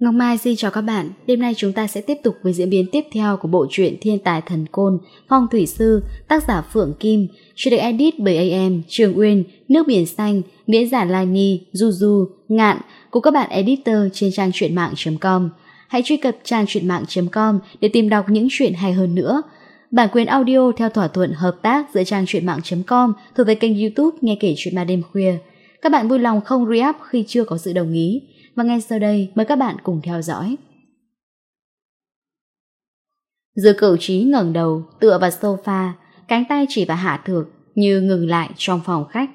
Ngọc Mai xin chào các bạn, đêm nay chúng ta sẽ tiếp tục với diễn biến tiếp theo của bộ truyện Thiên tài thần côn, Phong thủy sư, tác giả Phượng Kim, truyện được edit bởi AM, Trường Uyên, Nước biển xanh, Miễn giả Lai Nhi, Du Du, Ngạn của các bạn editor trên trang truyện mạng.com hãy truy cập trang truyện mạng.com để tìm đọc những chuyện hay hơn nữa. Bản quyền audio theo thỏa thuận hợp tác giữa trang truyện mạng.com thuộc về kênh YouTube Nghe kể chuyện ba đêm khuya. Các bạn vui lòng không re-up khi chưa có sự đồng ý. Và ngay sau đây mời các bạn cùng theo dõi. Dư cửu trí ngẩng đầu, tựa vào sofa, cánh tay chỉ vào hạ thược, như ngừng lại trong phòng khách.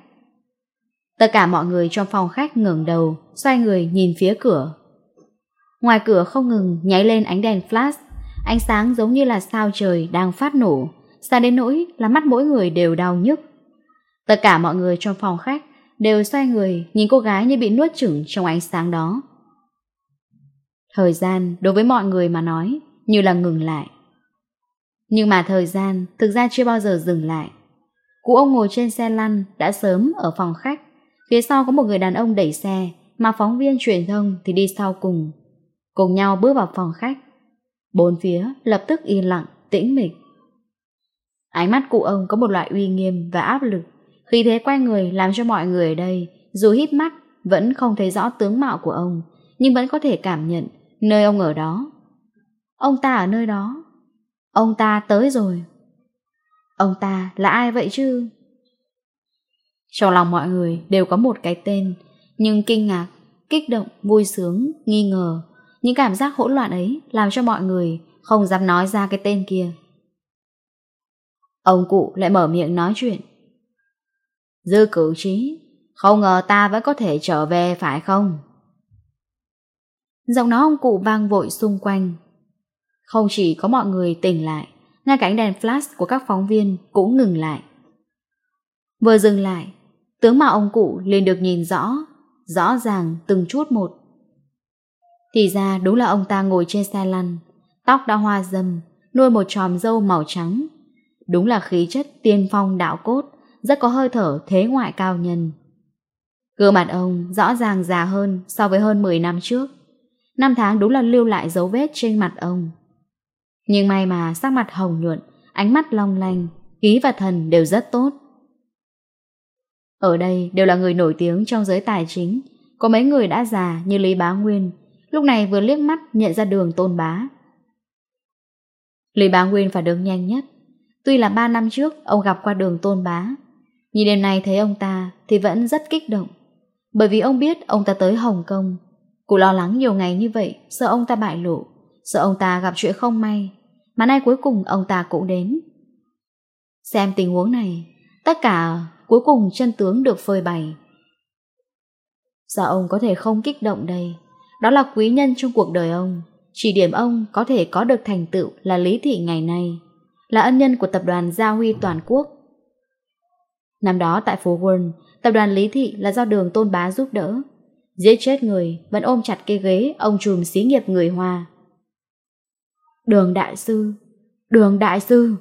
Tất cả mọi người trong phòng khách ngẩng đầu, xoay người nhìn phía cửa, Ngoài cửa không ngừng nháy lên ánh đèn flash, ánh sáng giống như là sao trời đang phát nổ, xa đến nỗi là mắt mỗi người đều đau nhức. Tất cả mọi người trong phòng khách đều xoay người nhìn cô gái như bị nuốt chửng trong ánh sáng đó. Thời gian đối với mọi người mà nói như là ngừng lại. Nhưng mà thời gian thực ra chưa bao giờ dừng lại. Cụ ông ngồi trên xe lăn đã sớm ở phòng khách, phía sau có một người đàn ông đẩy xe mà phóng viên truyền thông thì đi sau cùng cùng nhau bước vào phòng khách. Bốn phía lập tức yên lặng, tĩnh mịch. Ánh mắt cụ ông có một loại uy nghiêm và áp lực, khi thế quay người làm cho mọi người ở đây, dù hít mắt, vẫn không thấy rõ tướng mạo của ông, nhưng vẫn có thể cảm nhận nơi ông ở đó. Ông ta ở nơi đó. Ông ta tới rồi. Ông ta là ai vậy chứ? Trong lòng mọi người đều có một cái tên, nhưng kinh ngạc, kích động, vui sướng, nghi ngờ, những cảm giác hỗn loạn ấy làm cho mọi người không dám nói ra cái tên kia. Ông cụ lại mở miệng nói chuyện. Dư cử trí, không ngờ ta vẫn có thể trở về phải không? Giọng nói ông cụ vang vội xung quanh. Không chỉ có mọi người tỉnh lại, ngay cả đèn flash của các phóng viên cũng ngừng lại. Vừa dừng lại, tướng mạo ông cụ liền được nhìn rõ, rõ ràng từng chút một. Thì ra đúng là ông ta ngồi trên xe lăn, tóc đã hoa dâm, nuôi một tròm dâu màu trắng. Đúng là khí chất tiên phong đạo cốt, rất có hơi thở thế ngoại cao nhân. Gương mặt ông rõ ràng già hơn so với hơn 10 năm trước. Năm tháng đúng là lưu lại dấu vết trên mặt ông. Nhưng may mà sắc mặt hồng nhuận, ánh mắt long lanh, khí và thần đều rất tốt. Ở đây đều là người nổi tiếng trong giới tài chính, có mấy người đã già như Lý Bá Nguyên, Lúc này vừa liếc mắt, nhận ra đường tôn bá. Lý bá Nguyên phải đường nhanh nhất. Tuy là 3 năm trước, ông gặp qua đường tôn bá. Nhìn đêm nay thấy ông ta thì vẫn rất kích động. Bởi vì ông biết ông ta tới Hồng Kông. Cụ lo lắng nhiều ngày như vậy, Sợ ông ta bại lộ, Sợ ông ta gặp chuyện không may. Mà nay cuối cùng ông ta cũng đến. Xem tình huống này, Tất cả cuối cùng chân tướng được phơi bày. Sao ông có thể không kích động đây? Đó là quý nhân trong cuộc đời ông. Chỉ điểm ông có thể có được thành tựu là Lý Thị ngày nay, Là ân nhân của tập đoàn Gia Huy Toàn Quốc. Năm đó tại phố Quân Tập đoàn Lý Thị là do đường tôn bá giúp đỡ. Giết chết người, Vẫn ôm chặt cây ghế, Ông trùm xí nghiệp người Hoa. Đường đại sư, Đường đại sư.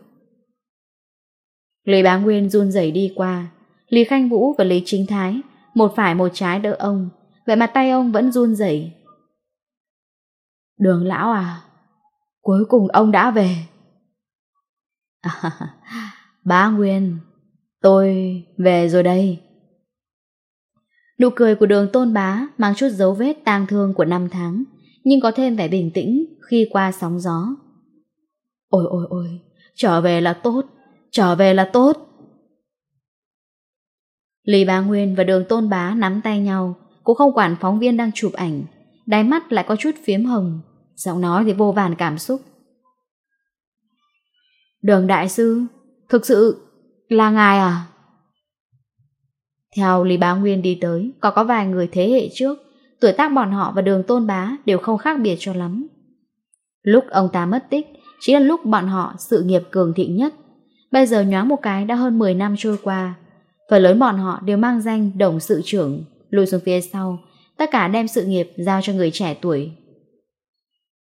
Lý bá Nguyên run rẩy đi qua. Lý Khanh Vũ và Lý Chính Thái, Một phải một trái đỡ ông. Vậy mà tay ông vẫn run rẩy. Đường lão à, cuối cùng ông đã về. À, bá Nguyên, tôi về rồi đây. Nụ cười của đường tôn bá mang chút dấu vết tang thương của năm tháng, nhưng có thêm vẻ bình tĩnh khi qua sóng gió. Ôi ôi ôi, trở về là tốt, trở về là tốt. Lý Bá Nguyên và đường tôn bá nắm tay nhau, cũng không quản phóng viên đang chụp ảnh đáy mắt lại có chút phiếm hồng, giọng nói thì vô vàn cảm xúc. Đường đại sư, thực sự là ngài à? Theo Lý Bá Nguyên đi tới, có có vài người thế hệ trước, tuổi tác bọn họ và đường tôn bá đều không khác biệt cho lắm. Lúc ông ta mất tích, chỉ là lúc bọn họ sự nghiệp cường thịnh nhất. Bây giờ nhoáng một cái đã hơn 10 năm trôi qua, phần lớn bọn họ đều mang danh đồng sự trưởng, lùi xuống phía sau, tất cả đem sự nghiệp giao cho người trẻ tuổi.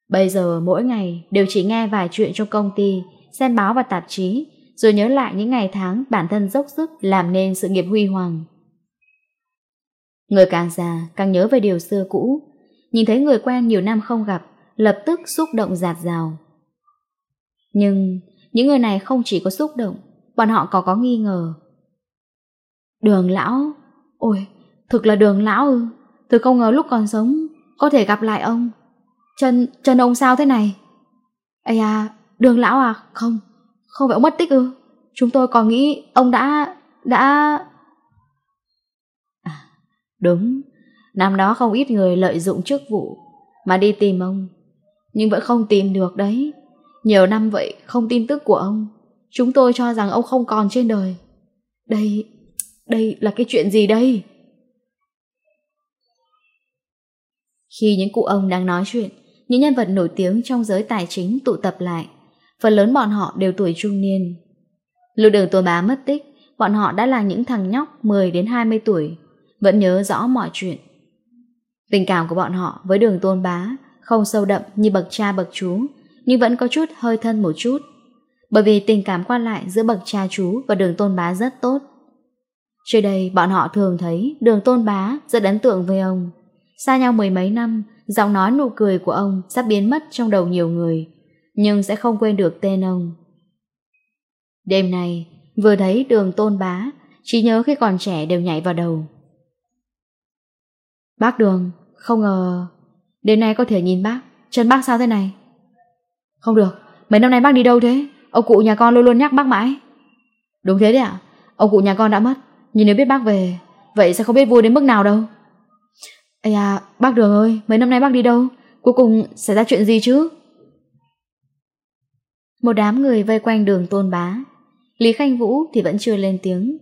Bây giờ mỗi ngày đều chỉ nghe vài chuyện trong công ty, xem báo và tạp chí, rồi nhớ lại những ngày tháng bản thân dốc sức làm nên sự nghiệp huy hoàng. Người càng già càng nhớ về điều xưa cũ, nhìn thấy người quen nhiều năm không gặp, lập tức xúc động giạt rào. Nhưng những người này không chỉ có xúc động, bọn họ có có nghi ngờ. Đường lão, ôi, thực là đường lão ư? Tôi không ngờ lúc còn sống Có thể gặp lại ông. Chân, chân ông sao thế này? Ây à, đường lão à? Không, không phải ông mất tích ư? Chúng tôi còn nghĩ ông đã Đã à, Đúng. Năm đó không ít người lợi dụng chức vụ Mà đi tìm ông Nhưng vẫn không tìm được đấy. Nhiều năm vậy không tin tức của ông. Chúng tôi cho rằng ông không còn trên đời. Đây, đây là cái chuyện gì đây? Khi những cụ ông đang nói chuyện, những nhân vật nổi tiếng trong giới tài chính tụ tập lại. Phần lớn bọn họ đều tuổi trung niên. Lưu đường tôi bá mất tích, bọn họ đã là những thằng nhóc 10 đến 20 tuổi, vẫn nhớ rõ mọi chuyện. Tình cảm của bọn họ với đường tôn bá không sâu đậm như bậc cha bậc chú, nhưng vẫn có chút hơi thân một chút. Bởi vì tình cảm qua lại giữa bậc cha chú và đường tôn bá rất tốt. Trước đây bọn họ thường thấy đường tôn bá rất ấn tượng với ông xa nhau mười mấy năm, giọng nói nụ cười của ông sắp biến mất trong đầu nhiều người, nhưng sẽ không quên được tên ông. Đêm nay, vừa thấy đường tôn bá, chỉ nhớ khi còn trẻ đều nhảy vào đầu. Bác đường, không ngờ, đêm nay có thể nhìn bác, chân bác sao thế này? Không được, mấy năm nay bác đi đâu thế? Ông cụ nhà con luôn luôn nhắc bác mãi. Đúng thế đấy ạ, à? ông cụ nhà con đã mất, nhưng nếu biết bác về, vậy sẽ không biết vui đến mức nào đâu. Ây à, bác Đường ơi, mấy năm nay bác đi đâu? Cuối cùng xảy ra chuyện gì chứ? Một đám người vây quanh đường tôn bá. Lý Khanh Vũ thì vẫn chưa lên tiếng.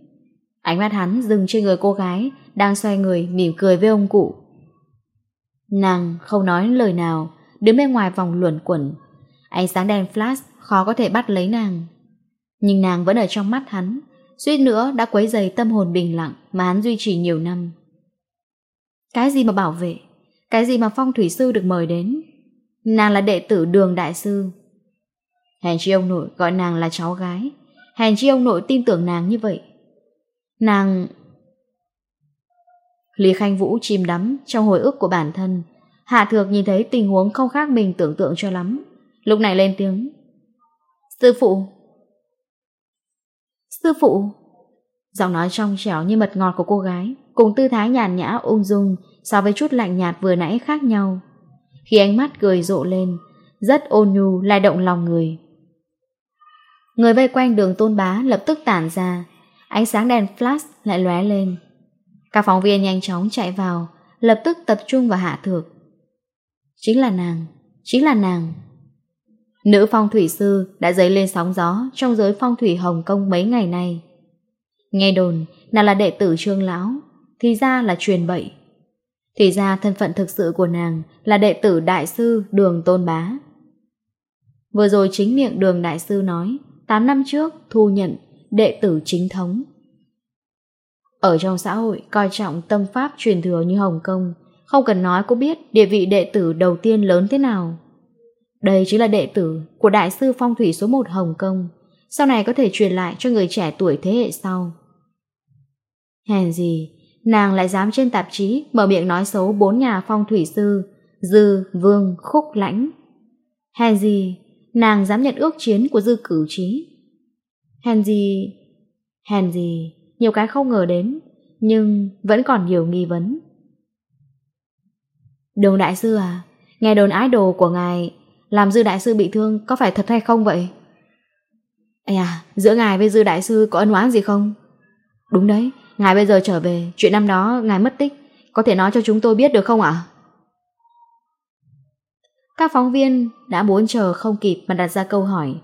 Ánh mắt hắn dừng trên người cô gái, đang xoay người mỉm cười với ông cụ. Nàng không nói lời nào, đứng bên ngoài vòng luẩn quẩn. Ánh sáng đèn flash khó có thể bắt lấy nàng. Nhưng nàng vẫn ở trong mắt hắn, suýt nữa đã quấy dày tâm hồn bình lặng mà hắn duy trì nhiều năm. Cái gì mà bảo vệ? Cái gì mà phong thủy sư được mời đến? Nàng là đệ tử đường đại sư. Hèn chi ông nội gọi nàng là cháu gái. Hèn chi ông nội tin tưởng nàng như vậy. Nàng Lý Khanh Vũ chìm đắm Trong hồi ức của bản thân. Hạ Thược nhìn thấy tình huống không khác mình tưởng tượng cho lắm. Lúc này lên tiếng. Sư phụ. Sư phụ. Giọng nói trong trẻo như mật ngọt của cô gái cùng tư thái nhàn nhã ung dung so với chút lạnh nhạt vừa nãy khác nhau. Khi ánh mắt cười rộ lên, rất ôn nhu lại động lòng người. Người vây quanh đường tôn bá lập tức tản ra, ánh sáng đèn flash lại lóe lên. Các phóng viên nhanh chóng chạy vào, lập tức tập trung vào hạ thược. Chính là nàng, chính là nàng. Nữ phong thủy sư đã dấy lên sóng gió trong giới phong thủy Hồng Kông mấy ngày nay. Nghe đồn, nàng là đệ tử trương lão, thì ra là truyền bậy. Thì ra thân phận thực sự của nàng Là đệ tử đại sư Đường Tôn Bá. Vừa rồi chính miệng Đường Đại sư nói 8 năm trước thu nhận Đệ tử chính thống. Ở trong xã hội, Coi trọng tâm pháp truyền thừa như Hồng Kông, Không cần nói cũng biết Địa vị đệ tử đầu tiên lớn thế nào. Đây chính là đệ tử Của Đại sư Phong Thủy số 1 Hồng Kông, Sau này có thể truyền lại cho người trẻ tuổi thế hệ sau. Hèn gì nàng lại dám trên tạp chí mở miệng nói xấu bốn nhà phong thủy sư, Dư, Vương, Khúc Lãnh. hèn gì nàng dám nhận ước chiến của Dư cửu trí. hèn gì hèn gì nhiều cái không ngờ đến, nhưng vẫn còn nhiều nghi vấn. Đường đại sư à, nghe đồn ái đồ của ngài, làm dư đại sư bị thương có phải thật hay không vậy? Ây à, giữa ngài với dư đại sư có ân oán gì không? Đúng đấy, Ngài bây giờ trở về, chuyện năm đó ngài mất tích, có thể nói cho chúng tôi biết được không ạ? Các phóng viên đã muốn chờ không kịp mà đặt ra câu hỏi.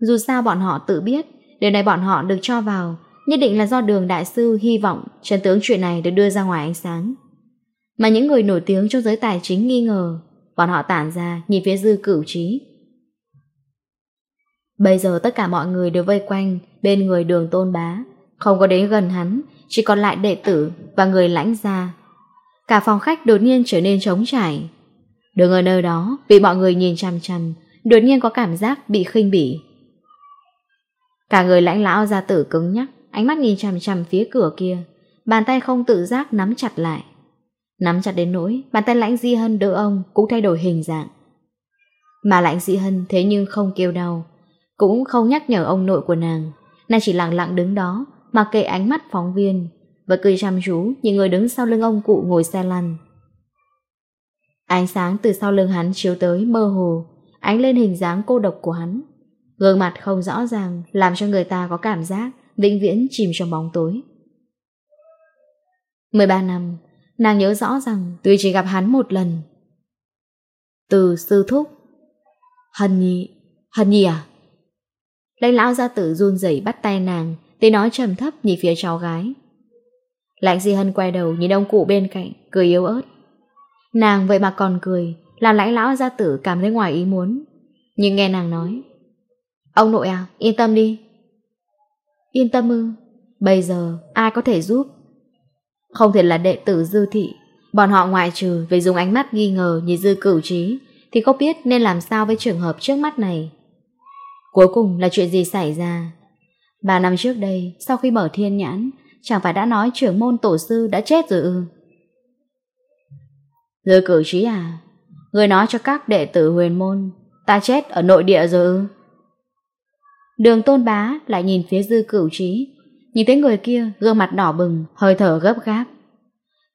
Dù sao bọn họ tự biết, điều này bọn họ được cho vào, nhất định là do đường đại sư hy vọng chân tướng chuyện này được đưa ra ngoài ánh sáng. Mà những người nổi tiếng trong giới tài chính nghi ngờ, bọn họ tản ra nhìn phía dư cửu trí. Bây giờ tất cả mọi người đều vây quanh bên người đường tôn bá. Không có đến gần hắn, Chỉ còn lại đệ tử và người lãnh gia. Cả phòng khách đột nhiên trở nên trống trải. Đứng ở nơi đó Vì mọi người nhìn chăm chăm Đột nhiên có cảm giác bị khinh bỉ. Cả người lãnh lão gia tử cứng nhắc, Ánh mắt nhìn chằm chằm phía cửa kia, Bàn tay không tự giác nắm chặt lại. Nắm chặt đến nỗi, Bàn tay lãnh di hân đỡ ông cũng thay đổi hình dạng. Mà lãnh di hân thế nhưng không kêu đau, Cũng không nhắc nhở ông nội của nàng Nàng chỉ lặng lặng đứng đó mặc kệ ánh mắt phóng viên, và cười chăm chú những người đứng sau lưng ông cụ ngồi xe lăn. Ánh sáng từ sau lưng hắn chiếu tới mơ hồ, ánh lên hình dáng cô độc của hắn. Gương mặt không rõ ràng làm cho người ta có cảm giác vĩnh viễn chìm trong bóng tối. 13 năm, nàng nhớ rõ rằng tuy chỉ gặp hắn một lần. Từ sư thúc. Hân nhi, Hân nhi à? Lấy lão gia tử run rẩy bắt tay nàng, Tiếng nói trầm thấp nhìn phía cháu gái. Lãnh Di Hân quay đầu nhìn ông cụ bên cạnh, Cười yếu ớt. Nàng vậy mà còn cười, Làm lãnh lão gia tử cảm thấy ngoài ý muốn. Nhưng nghe nàng nói, Ông nội à yên tâm đi. Yên tâm ư? Bây giờ ai có thể giúp? Không thể là đệ tử dư thị. Bọn họ ngoại trừ về dùng ánh mắt nghi ngờ nhìn dư cửu trí Thì không biết nên làm sao với trường hợp trước mắt này? Cuối cùng là chuyện gì xảy ra? Ba năm trước đây, sau khi mở thiên nhãn, chẳng phải đã nói trưởng môn tổ sư đã chết rồi ư. người cử trí à, người nói cho các đệ tử huyền môn, ta chết ở nội địa rồi ư. Đường tôn bá lại nhìn phía dư cửu trí, nhìn thấy người kia gương mặt đỏ bừng, hơi thở gấp gáp.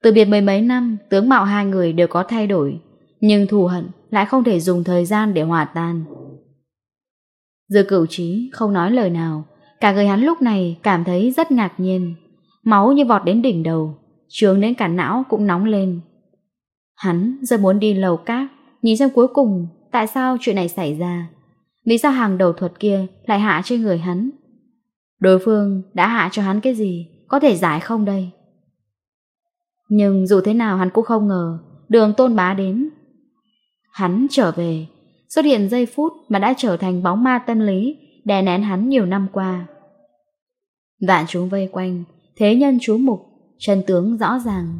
Từ biệt mấy mấy năm, tướng mạo hai người đều có thay đổi, nhưng thù hận lại không thể dùng thời gian để hòa tan. Dư cửu trí không nói lời nào, Cả người hắn lúc này cảm thấy rất ngạc nhiên, máu như vọt đến đỉnh đầu, trướng đến cả não cũng nóng lên. Hắn giờ muốn đi lầu cát, nhìn xem cuối cùng tại sao chuyện này xảy ra. vì sao hàng đầu thuật kia lại hạ trên người hắn. Đối phương đã hạ cho hắn cái gì, có thể giải không đây? Nhưng dù thế nào hắn cũng không ngờ đường tôn bá đến. Hắn trở về, xuất hiện giây phút mà đã trở thành bóng ma tâm lý đè nén hắn nhiều năm qua. Vạn chúng vây quanh, thế nhân chú mục, chân tướng rõ ràng.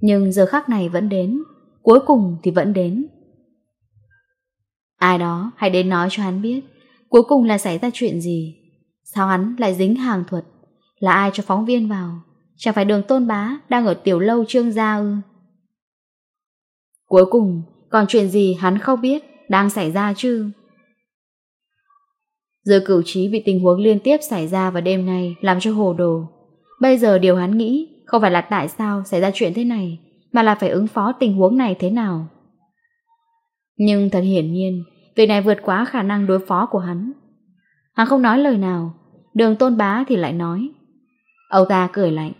Nhưng giờ khắc này vẫn đến, cuối cùng thì vẫn đến. Ai đó hãy đến nói cho hắn biết, cuối cùng là xảy ra chuyện gì. Sao hắn lại dính hàng thuật, là ai cho phóng viên vào, chẳng phải đường tôn bá đang ở tiểu lâu trương gia ư. Cuối cùng, còn chuyện gì hắn không biết đang xảy ra chứ? Giờ cửu trí bị tình huống liên tiếp xảy ra vào đêm nay làm cho hồ đồ. Bây giờ điều hắn nghĩ không phải là tại sao xảy ra chuyện thế này, mà là phải ứng phó tình huống này thế nào. Nhưng thật hiển nhiên, việc này vượt quá khả năng đối phó của hắn. Hắn không nói lời nào, đường tôn bá thì lại nói. Âu ta cười lạnh.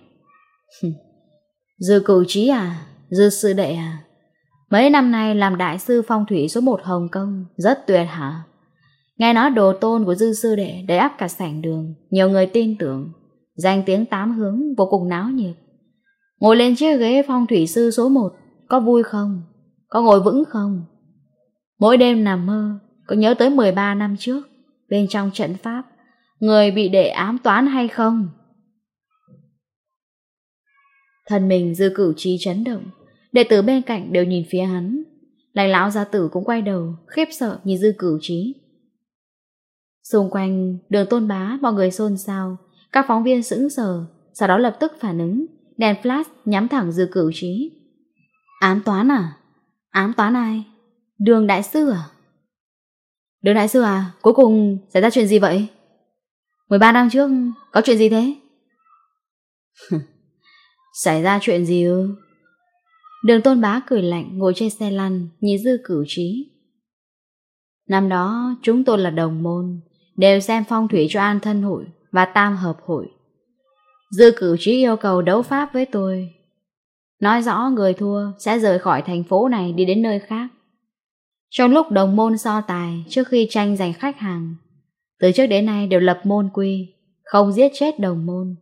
Dư cửu trí à, dư sư đệ à, mấy năm nay làm đại sư phong thủy số một Hồng Kông, rất tuyệt hả? Nghe nói đồ tôn của dư sư đệ đầy áp cả sảnh đường, nhiều người tin tưởng, danh tiếng tám hướng vô cùng náo nhiệt. Ngồi lên chiếc ghế phong thủy sư số 1, có vui không? Có ngồi vững không? Mỗi đêm nằm mơ, có nhớ tới 13 năm trước, bên trong trận pháp, người bị đệ ám toán hay không? Thần mình dư cửu trí chấn động, đệ tử bên cạnh đều nhìn phía hắn. Lành lão gia tử cũng quay đầu, khiếp sợ nhìn dư cửu trí. Xung quanh đường tôn bá mọi người xôn xao, các phóng viên sững sờ, sau đó lập tức phản ứng, đèn flash nhắm thẳng dư cửu trí. Ám toán à? Ám toán ai? Đường đại sư à? Đường đại sư à, cuối cùng xảy ra chuyện gì vậy? 13 năm trước, có chuyện gì thế? xảy ra chuyện gì ư? Đường tôn bá cười lạnh ngồi trên xe lăn, nhìn dư cửu trí. Năm đó chúng tôi là đồng môn, đều xem phong thủy cho an thân hội và tam hợp hội. Dư cử trí yêu cầu đấu pháp với tôi. Nói rõ người thua sẽ rời khỏi thành phố này đi đến nơi khác. Trong lúc đồng môn so tài trước khi tranh giành khách hàng, từ trước đến nay đều lập môn quy, không giết chết đồng môn.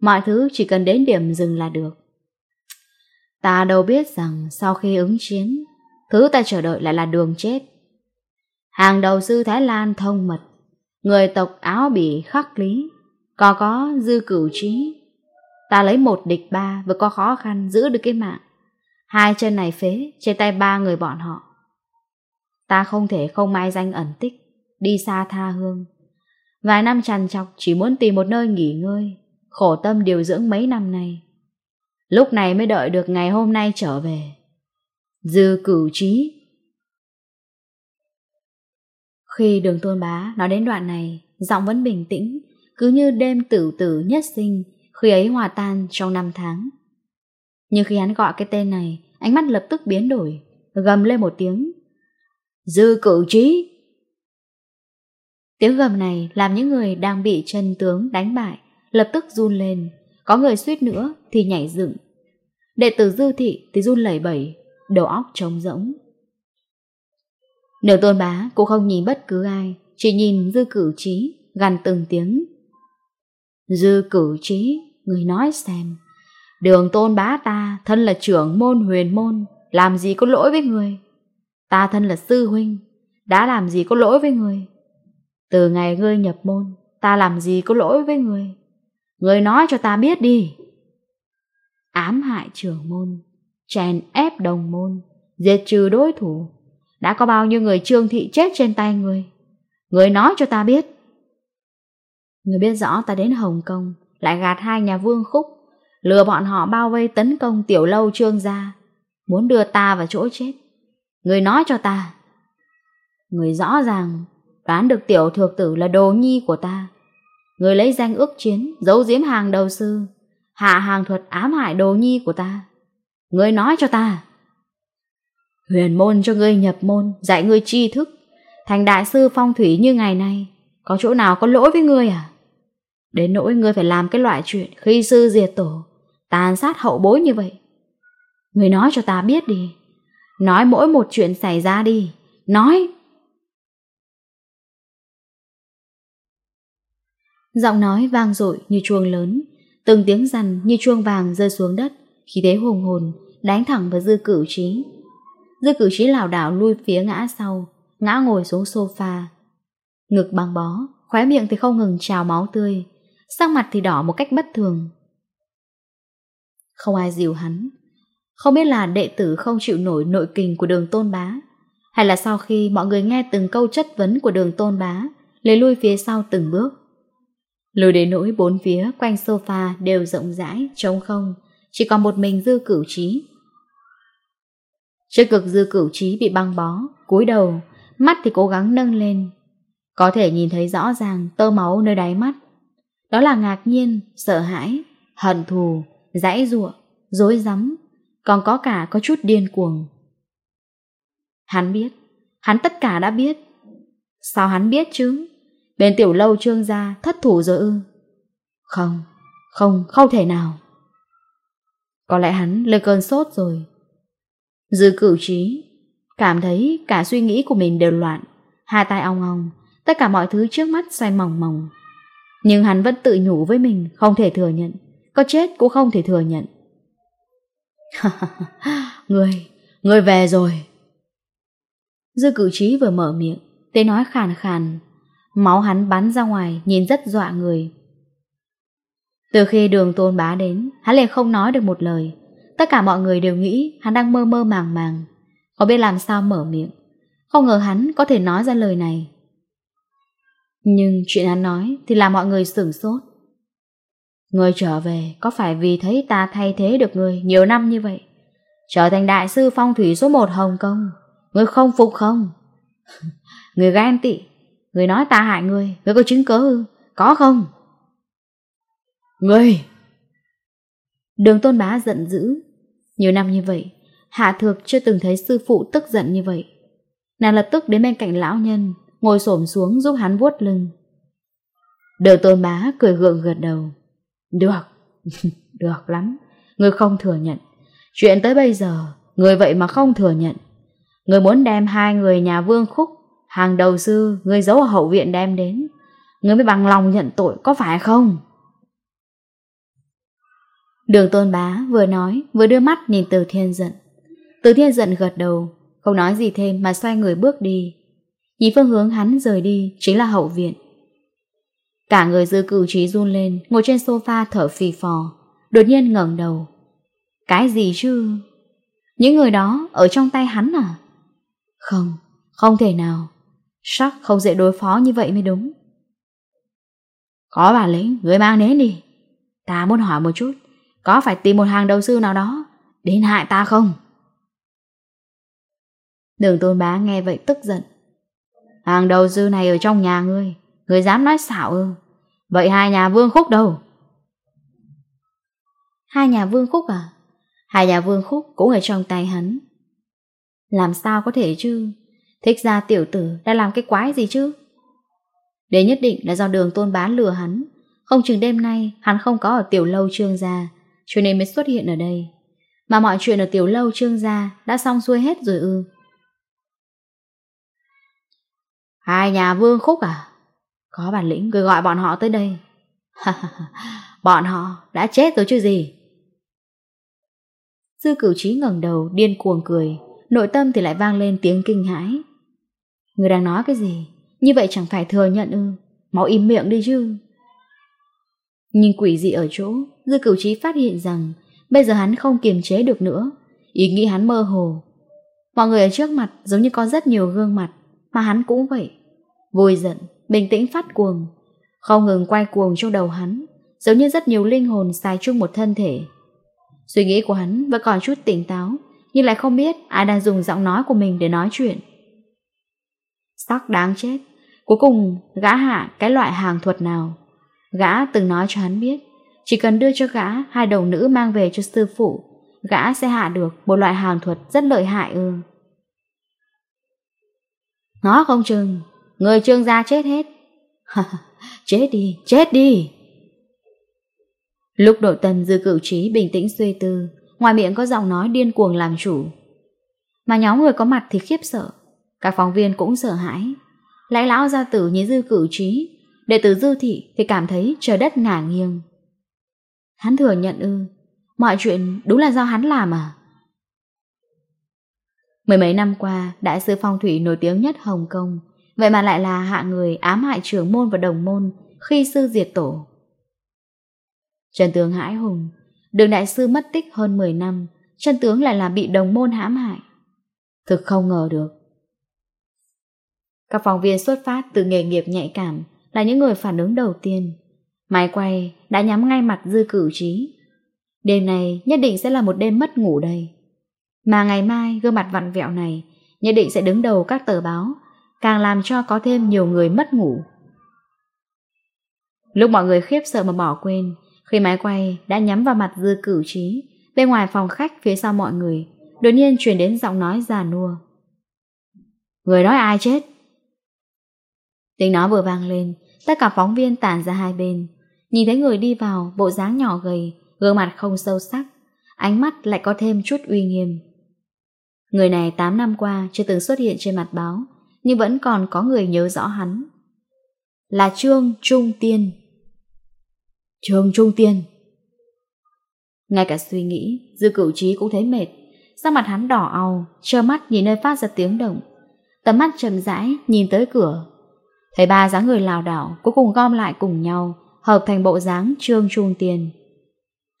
Mọi thứ chỉ cần đến điểm dừng là được. Ta đâu biết rằng sau khi ứng chiến, thứ ta chờ đợi lại là đường chết. Hàng đầu sư Thái Lan thông mật người tộc áo bị khắc lý, có có dư cửu trí. Ta lấy một địch ba vừa có khó khăn giữ được cái mạng. Hai chân này phế, trên tay ba người bọn họ. Ta không thể không mai danh ẩn tích, đi xa tha hương. Vài năm trằn trọc chỉ muốn tìm một nơi nghỉ ngơi, khổ tâm điều dưỡng mấy năm nay. Lúc này mới đợi được ngày hôm nay trở về. Dư cửu trí khi đường tôn bá nói đến đoạn này, giọng vẫn bình tĩnh, cứ như đêm tử tử nhất sinh, khi ấy hòa tan trong năm tháng. Nhưng khi hắn gọi cái tên này, ánh mắt lập tức biến đổi, gầm lên một tiếng. Dư cử trí! Tiếng gầm này làm những người đang bị chân tướng đánh bại, lập tức run lên, có người suýt nữa thì nhảy dựng. Đệ tử dư thị thì run lẩy bẩy, đầu óc trống rỗng. Nửa tôn bá cũng không nhìn bất cứ ai, Chỉ nhìn dư cử trí Gần từng tiếng. Dư cử trí, Người nói xem, Đường tôn bá ta thân là trưởng môn huyền môn, Làm gì có lỗi với người? Ta thân là sư huynh, Đã làm gì có lỗi với người? Từ ngày ngươi nhập môn, Ta làm gì có lỗi với người? Người nói cho ta biết đi. Ám hại trưởng môn, Chèn ép đồng môn, Diệt trừ đối thủ. Đã có bao nhiêu người trương thị chết trên tay người? Người nói cho ta biết. Người biết rõ ta đến Hồng Kông, Lại gạt hai nhà vương khúc, Lừa bọn họ bao vây tấn công tiểu lâu trương gia, Muốn đưa ta vào chỗ chết. Người nói cho ta. Người rõ ràng, Đoán được tiểu thược tử là đồ nhi của ta. Người lấy danh ước chiến, Giấu giếm hàng đầu sư, Hạ hàng thuật ám hại đồ nhi của ta. Người nói cho ta. Huyền môn cho ngươi nhập môn, dạy ngươi tri thức, thành đại sư phong thủy như ngày nay, có chỗ nào có lỗi với ngươi à? Đến nỗi ngươi phải làm cái loại chuyện khi sư diệt tổ, tàn sát hậu bối như vậy. Ngươi nói cho ta biết đi, nói mỗi một chuyện xảy ra đi, nói. Giọng nói vang dội như chuông lớn, từng tiếng rằn như chuông vàng rơi xuống đất, khí thế hùng hồn đánh thẳng vào dư cửu trí. Dư cử trí lảo đảo lui phía ngã sau, ngã ngồi xuống sofa. Ngực băng bó, khóe miệng thì không ngừng trào máu tươi, sang mặt thì đỏ một cách bất thường. Không ai dìu hắn, không biết là đệ tử không chịu nổi nội kình của đường tôn bá, hay là sau khi mọi người nghe từng câu chất vấn của đường tôn bá, lấy lui phía sau từng bước. Lùi đến nỗi bốn phía quanh sofa đều rộng rãi, trống không, chỉ còn một mình dư cửu trí. Trước cực dư cửu trí bị băng bó, cúi đầu, mắt thì cố gắng nâng lên. Có thể nhìn thấy rõ ràng tơ máu nơi đáy mắt. Đó là ngạc nhiên, sợ hãi, hận thù, dãy ruộng, dối rắm còn có cả có chút điên cuồng. Hắn biết, hắn tất cả đã biết. Sao hắn biết chứ? Bên tiểu lâu trương gia thất thủ rồi ư? Không, không, không thể nào. Có lẽ hắn lên cơn sốt rồi. Dư cửu trí, cảm thấy cả suy nghĩ của mình đều loạn, hai tay ong ong, tất cả mọi thứ trước mắt xoay mỏng mỏng. Nhưng hắn vẫn tự nhủ với mình, không thể thừa nhận, có chết cũng không thể thừa nhận. người, người về rồi. Dư cửu trí vừa mở miệng, tiếng nói khàn khàn, máu hắn bắn ra ngoài, nhìn rất dọa người. Từ khi đường tôn bá đến, hắn liền không nói được một lời, Tất cả mọi người đều nghĩ hắn đang mơ mơ màng màng, có biết làm sao mở miệng. Không ngờ hắn có thể nói ra lời này. Nhưng chuyện hắn nói thì làm mọi người sửng sốt. người trở về có phải vì thấy ta thay thế được người nhiều năm như vậy? Trở thành đại sư phong thủy số 1 Hồng Kông, người không phục không? người ghen tị, người nói ta hại người, người có chứng cứ, có không? người. Đường tôn bá giận dữ, nhiều năm như vậy, Hạ Thược chưa từng thấy sư phụ tức giận như vậy. Nàng lập tức đến bên cạnh lão nhân, ngồi xổm xuống giúp hắn vuốt lưng. Đường tôn bá cười gượng gật đầu. Được, được lắm, người không thừa nhận. Chuyện tới bây giờ, người vậy mà không thừa nhận. Người muốn đem hai người nhà vương khúc, hàng đầu sư, người giấu ở hậu viện đem đến. Người mới bằng lòng nhận tội, có phải không? Đường tôn bá vừa nói vừa đưa mắt nhìn từ thiên giận. Từ thiên giận gật đầu, không nói gì thêm mà xoay người bước đi. Nhìn phương hướng hắn rời đi chính là hậu viện. Cả người dư cử trí run lên, ngồi trên sofa thở phì phò, đột nhiên ngẩng đầu. Cái gì chứ? Những người đó ở trong tay hắn à? Không, không thể nào. Sắc không dễ đối phó như vậy mới đúng. Có bà lĩnh, người mang đến đi. Ta muốn hỏi một chút, có phải tìm một hàng đầu sư nào đó Đến hại ta không? Đường tôn bá nghe vậy tức giận. Hàng đầu sư này ở trong nhà ngươi Ngươi dám nói xạo ư? Vậy hai nhà vương khúc đâu? Hai nhà vương khúc à? Hai nhà vương khúc cũng ở trong tay hắn. Làm sao có thể chứ? Thích ra tiểu tử đã làm cái quái gì chứ? Đấy nhất định là do đường tôn bá lừa hắn. Không chừng đêm nay hắn không có ở tiểu lâu trương gia cho nên mới xuất hiện ở đây. Mà mọi chuyện ở tiểu lâu trương gia đã xong xuôi hết rồi ư. Hai nhà vương khúc à? Có bản lĩnh cứ gọi bọn họ tới đây. bọn họ đã chết rồi chứ gì. Dư cửu trí ngẩng đầu điên cuồng cười, nội tâm thì lại vang lên tiếng kinh hãi. Người đang nói cái gì? Như vậy chẳng phải thừa nhận ư? Máu im miệng đi chứ. Nhưng quỷ dị ở chỗ, dư cửu trí phát hiện rằng bây giờ hắn không kiềm chế được nữa, ý nghĩ hắn mơ hồ. Mọi người ở trước mặt giống như có rất nhiều gương mặt, mà hắn cũng vậy. Vui giận, bình tĩnh phát cuồng, không ngừng quay cuồng trong đầu hắn, giống như rất nhiều linh hồn xài chung một thân thể. Suy nghĩ của hắn vẫn còn chút tỉnh táo, nhưng lại không biết ai đang dùng giọng nói của mình để nói chuyện. Sắc đáng chết, cuối cùng gã hạ cái loại hàng thuật nào. Gã từng nói cho hắn biết, chỉ cần đưa cho gã hai đầu nữ mang về cho sư phụ, gã sẽ hạ được một loại hàng thuật rất lợi hại ư. Nó không chừng, người trương gia chết hết. chết đi, chết đi. Lúc đội tâm dư cửu trí bình tĩnh suy tư, ngoài miệng có giọng nói điên cuồng làm chủ. Mà nhóm người có mặt thì khiếp sợ, các phóng viên cũng sợ hãi. Lãnh lão gia tử như dư cửu trí, Đệ tử dư thị thì cảm thấy trời đất ngả nghiêng. Hắn thừa nhận ư, mọi chuyện đúng là do hắn làm à? Mười mấy năm qua, đại sư phong thủy nổi tiếng nhất Hồng Kông, vậy mà lại là hạ người ám hại trưởng môn và đồng môn khi sư diệt tổ. Trần tướng hãi hùng, đường đại sư mất tích hơn 10 năm, chân tướng lại là bị đồng môn hãm hại. Thực không ngờ được. Các phóng viên xuất phát từ nghề nghiệp nhạy cảm, là những người phản ứng đầu tiên. Máy quay đã nhắm ngay mặt dư cử trí. Đêm này nhất định sẽ là một đêm mất ngủ đây. Mà ngày mai gương mặt vặn vẹo này nhất định sẽ đứng đầu các tờ báo, càng làm cho có thêm nhiều người mất ngủ. Lúc mọi người khiếp sợ mà bỏ quên, khi máy quay đã nhắm vào mặt dư cử trí, bên ngoài phòng khách phía sau mọi người, đột nhiên truyền đến giọng nói già nua. Người nói ai chết? Tiếng nói vừa vang lên, Tất cả phóng viên tản ra hai bên. Nhìn thấy người đi vào Bộ dáng nhỏ gầy Gương mặt không sâu sắc Ánh mắt lại có thêm chút uy nghiêm. Người này 8 năm qua Chưa từng xuất hiện trên mặt báo Nhưng vẫn còn có người nhớ rõ hắn. Là Trương Trung Tiên. Trương Trung Tiên. Ngay cả suy nghĩ Dư cửu trí cũng thấy mệt. Sao mặt hắn đỏ ầu Trơ mắt nhìn nơi phát ra tiếng động. Tầm mắt chậm rãi nhìn tới cửa. Thấy ba dáng người lào đảo Cuối cùng gom lại cùng nhau Hợp thành bộ dáng trương trung tiền.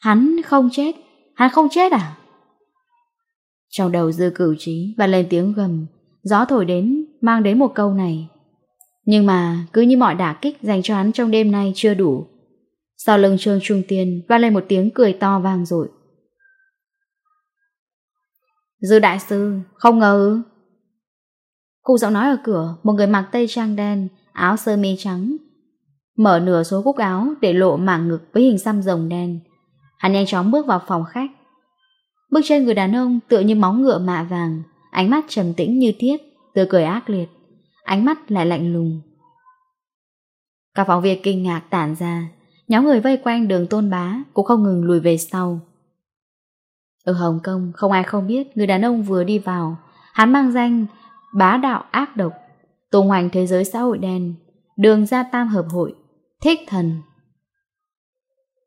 Hắn không chết Hắn không chết à? Trong đầu dư cửu trí Và lên tiếng gầm Gió thổi đến mang đến một câu này. Nhưng mà cứ như mọi đả kích Dành cho hắn trong đêm nay chưa đủ. Sau lưng trương trung tiền Và lên một tiếng cười to vang dội. Dư đại sư, không ngờ. Cụ giọng nói ở cửa, một người mặc tây trang đen áo sơ mi trắng. Mở nửa số cúc áo để lộ mảng ngực với hình xăm rồng đen. Hắn nhanh chóng bước vào phòng khách. Bước chân người đàn ông tựa như móng ngựa mạ vàng, ánh mắt trầm tĩnh như thiết, tươi cười ác liệt. Ánh mắt lại lạnh lùng. Các phóng viên kinh ngạc tản ra, nhóm người vây quanh đường tôn bá cũng không ngừng lùi về sau. Ở Hồng Kông không ai không biết người đàn ông vừa đi vào, hắn mang danh bá đạo ác độc tung hoành thế giới xã hội đen, đường ra tam hợp hội, thích thần.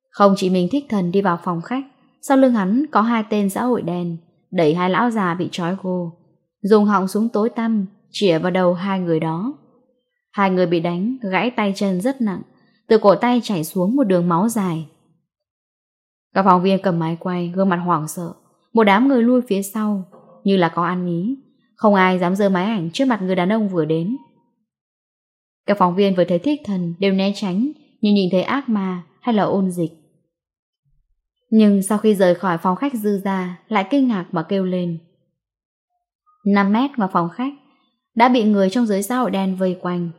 Không chỉ mình thích thần đi vào phòng khách, sau lưng hắn có hai tên xã hội đen, đẩy hai lão già bị trói gô, dùng họng súng tối tăm, chỉa vào đầu hai người đó. Hai người bị đánh, gãy tay chân rất nặng, từ cổ tay chảy xuống một đường máu dài. Các phóng viên cầm máy quay, gương mặt hoảng sợ, một đám người lui phía sau, như là có ăn ý, không ai dám dơ máy ảnh trước mặt người đàn ông vừa đến. Các phóng viên vừa thấy thích thần đều né tránh, như nhìn thấy ác ma hay là ôn dịch. Nhưng sau khi rời khỏi phòng khách dư ra, lại kinh ngạc mà kêu lên. 5 mét ngoài phòng khách, đã bị người trong giới xã hội đen vây quanh.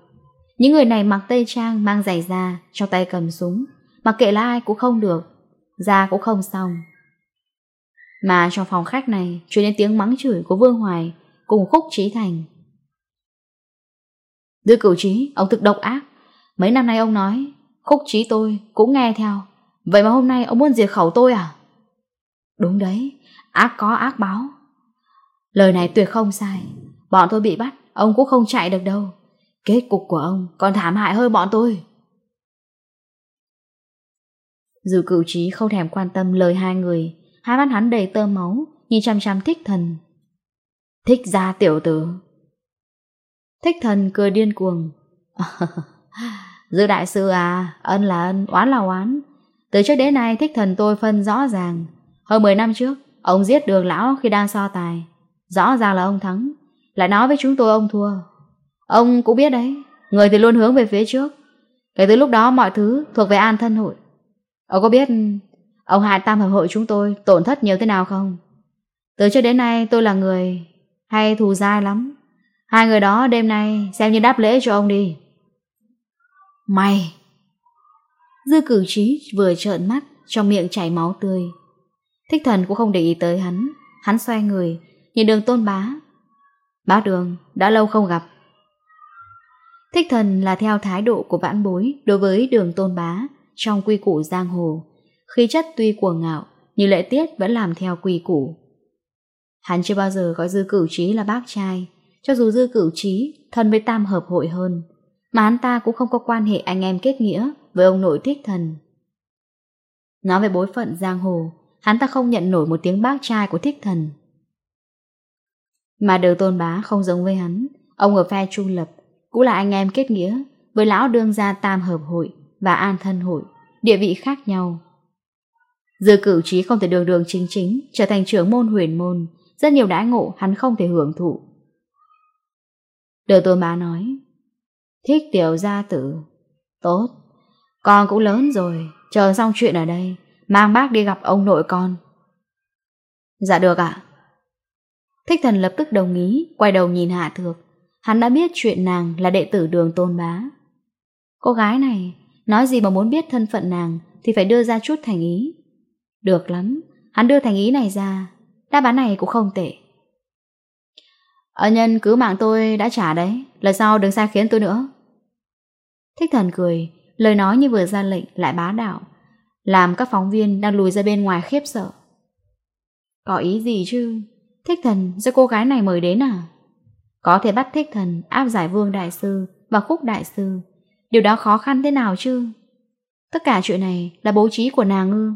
Những người này mặc tây trang, mang giày da, trong tay cầm súng, mặc kệ là ai cũng không được, ra cũng không xong. Mà trong phòng khách này, truyền đến tiếng mắng chửi của Vương Hoài cùng khúc trí thành. Đưa cửu trí, ông thực độc ác. Mấy năm nay ông nói, khúc trí tôi cũng nghe theo. Vậy mà hôm nay ông muốn diệt khẩu tôi à? Đúng đấy, ác có ác báo. Lời này tuyệt không sai. Bọn tôi bị bắt, ông cũng không chạy được đâu. Kết cục của ông còn thảm hại hơn bọn tôi. Dù cửu trí không thèm quan tâm lời hai người, hai mắt hắn đầy tơ máu, nhìn chăm chăm thích thần. Thích ra tiểu tử. Thích thần cười điên cuồng. Dư đại sư à, ân là ân, oán là oán. Từ trước đến nay thích thần tôi phân rõ ràng. Hơn 10 năm trước, ông giết đường lão khi đang so tài. Rõ ràng là ông thắng. Lại nói với chúng tôi ông thua. Ông cũng biết đấy, người thì luôn hướng về phía trước. Kể từ lúc đó mọi thứ thuộc về an thân hội. Ông có biết ông hại tam hợp hội chúng tôi tổn thất nhiều thế nào không? Từ trước đến nay tôi là người hay thù dai lắm. Hai người đó đêm nay xem như đáp lễ cho ông đi. Mày! Dư cử trí vừa trợn mắt, trong miệng chảy máu tươi. Thích thần cũng không để ý tới hắn. Hắn xoay người, nhìn đường tôn bá. Bá đường, đã lâu không gặp. Thích thần là theo thái độ của vãn bối đối với đường tôn bá trong quy củ giang hồ. Khí chất tuy cuồng ngạo, nhưng lễ tiết vẫn làm theo quy củ. Hắn chưa bao giờ gọi dư cửu trí là bác trai, cho dù dư cửu trí thân với tam hợp hội hơn, mà hắn ta cũng không có quan hệ anh em kết nghĩa với ông nội thích thần. Nói về bối phận giang hồ, hắn ta không nhận nổi một tiếng bác trai của thích thần. Mà đời tôn bá không giống với hắn, ông ở phe trung lập, cũng là anh em kết nghĩa với lão đương gia tam hợp hội và an thân hội, địa vị khác nhau. Dư cửu trí không thể đường đường chính chính trở thành trưởng môn huyền môn rất nhiều đãi ngộ hắn không thể hưởng thụ. Được tôi má nói. Thích tiểu gia tử. Tốt. Con cũng lớn rồi. Chờ xong chuyện ở đây, Mang bác đi gặp ông nội con. Dạ được ạ? Thích thần lập tức đồng ý, Quay đầu nhìn Hạ Thược. Hắn đã biết chuyện nàng là đệ tử đường tôn bá. Cô gái này, Nói gì mà muốn biết thân phận nàng Thì phải đưa ra chút thành ý. Được lắm. Hắn đưa thành ý này ra Đáp án này cũng không tệ. Ân nhân cứu mạng tôi đã trả đấy, lần sau đừng sai khiến tôi nữa. Thích thần cười, lời nói như vừa ra lệnh lại bá đạo, làm các phóng viên đang lùi ra bên ngoài khiếp sợ. Có ý gì chứ? Thích thần do cô gái này mời đến à? Có thể bắt thích thần áp giải vương đại sư và khúc đại sư. Điều đó khó khăn thế nào chứ? Tất cả chuyện này là bố trí của nàng ư?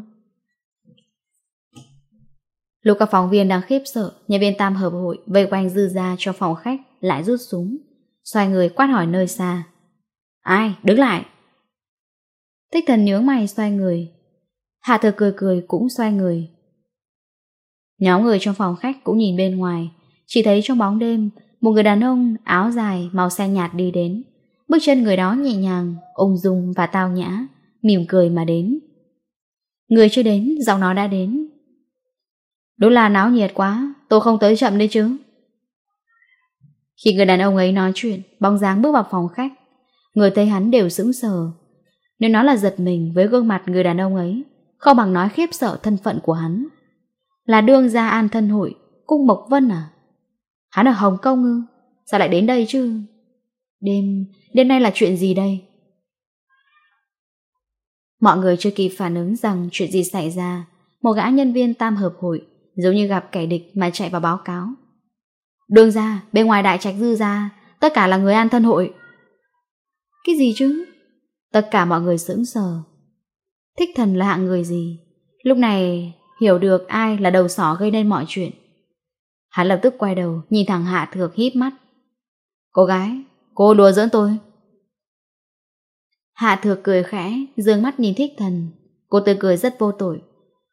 Lúc các phóng viên đang khiếp sợ, nhân viên tam hợp hội vây quanh dư ra cho phòng khách lại rút súng. Xoay người quát hỏi nơi xa. Ai? Đứng lại! Tích thần nhướng mày xoay người. Hạ thừa cười cười cũng xoay người. Nhóm người trong phòng khách cũng nhìn bên ngoài. Chỉ thấy trong bóng đêm, một người đàn ông áo dài màu xanh nhạt đi đến. Bước chân người đó nhẹ nhàng, ung dung và tao nhã, mỉm cười mà đến. Người chưa đến, giọng nó đã đến, Đúng là náo nhiệt quá Tôi không tới chậm đấy chứ. Khi người đàn ông ấy nói chuyện Bóng dáng bước vào phòng khách Người thấy hắn đều sững sờ. Nếu nó là giật mình với gương mặt người đàn ông ấy Không bằng nói khiếp sợ thân phận của hắn. Là đương gia an thân hội Cung Mộc Vân à? Hắn ở Hồng Kông ư? Sao lại đến đây chứ? Đêm, đêm nay là chuyện gì đây? Mọi người chưa kịp phản ứng rằng chuyện gì xảy ra Một gã nhân viên tam hợp hội Giống như gặp kẻ địch mà chạy vào báo cáo. Đường ra, bên ngoài đại trạch dư ra Tất cả là người an thân hội. Cái gì chứ? Tất cả mọi người sững sờ. Thích thần là hạng người gì? Lúc này hiểu được ai là đầu sỏ gây nên mọi chuyện. Hắn lập tức quay đầu Nhìn thằng Hạ Thược híp mắt. Cô gái, cô đùa dỡn tôi. Hạ Thược cười khẽ Dương mắt nhìn thích thần. Cô tự cười rất vô tội.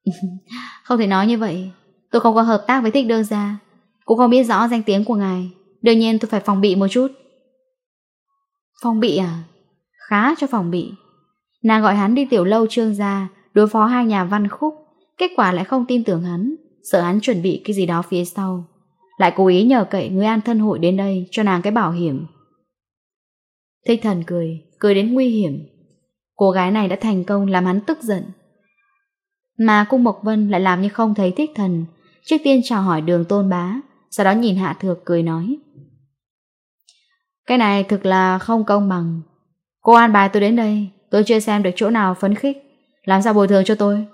Không thể nói như vậy. Tôi không có hợp tác với thích đơn gia. Cũng không biết rõ danh tiếng của ngài. Đương nhiên tôi phải phòng bị một chút. Phòng bị à? Khá cho phòng bị. Nàng gọi hắn đi tiểu lâu trương gia, Đối phó hai nhà văn khúc. Kết quả lại không tin tưởng hắn. Sợ hắn chuẩn bị cái gì đó phía sau. Lại cố ý nhờ cậy người an thân hội đến đây Cho nàng cái bảo hiểm. Thích thần cười Cười đến nguy hiểm. Cô gái này đã thành công làm hắn tức giận. Mà cung Mộc Vân lại làm như không thấy thích thần. Trước tiên chào hỏi đường tôn bá, Sau đó nhìn Hạ Thược cười nói. Cái này thực là không công bằng. Cô an bài tôi đến đây, Tôi chưa xem được chỗ nào phấn khích. Làm sao bồi thường cho tôi?